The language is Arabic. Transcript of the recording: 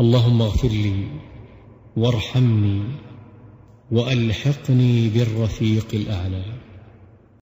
اللهم اغفر لي وارحمني وألحقني بالرفيق الأعلى.